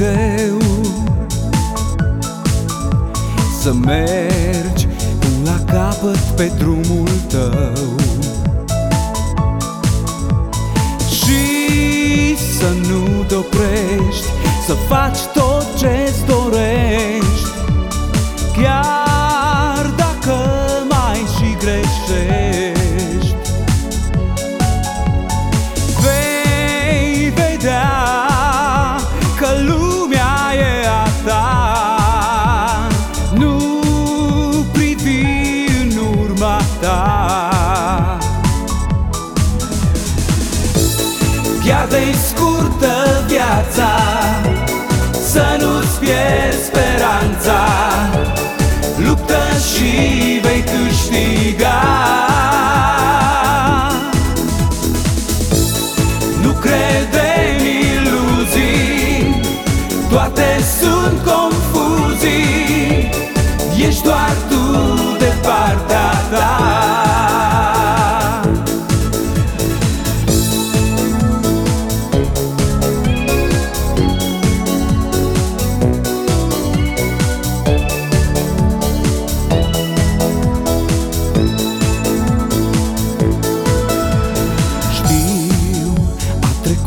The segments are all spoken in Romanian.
greu Să mergi până la capăt pe drumul tău. Și să nu te oprești Să faci tot ce-ți dorești Chiar de scurtă viața Să nu-ți pierzi speranța. Luptă și vei câștiga. Nu crede în iluzii Toate sunt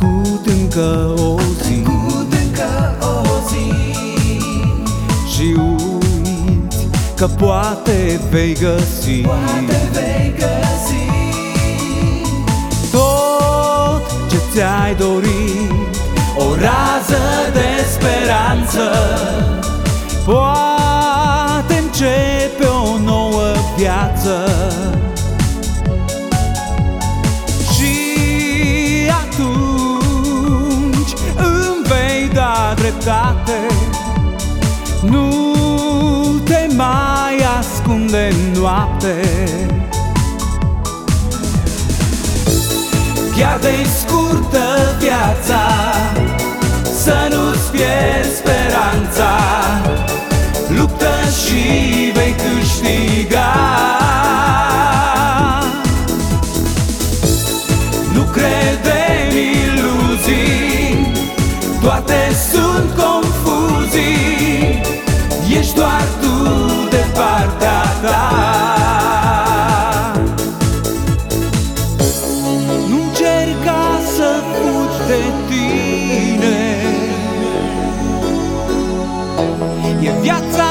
a trecut încă o zi. Și uiți că poate vei găsi. Tot ce ți-ai dorit O rază de speranță. Poate începe o nouă viață dreptate. Nu te mai ascunde în noapte. Chiar de scurtă viața Toate sunt confuzii. Ești doar tu de partea ta. Nu încerca să fugi de tine. E viața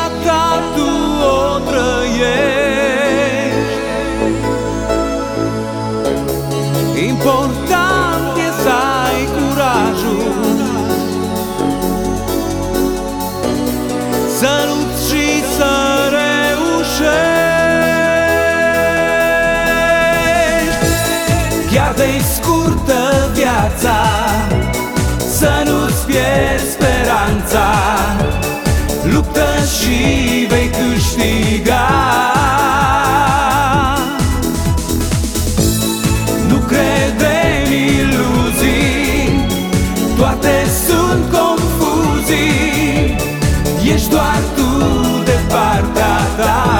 Ești doar tu de partea ta.